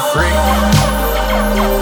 freak.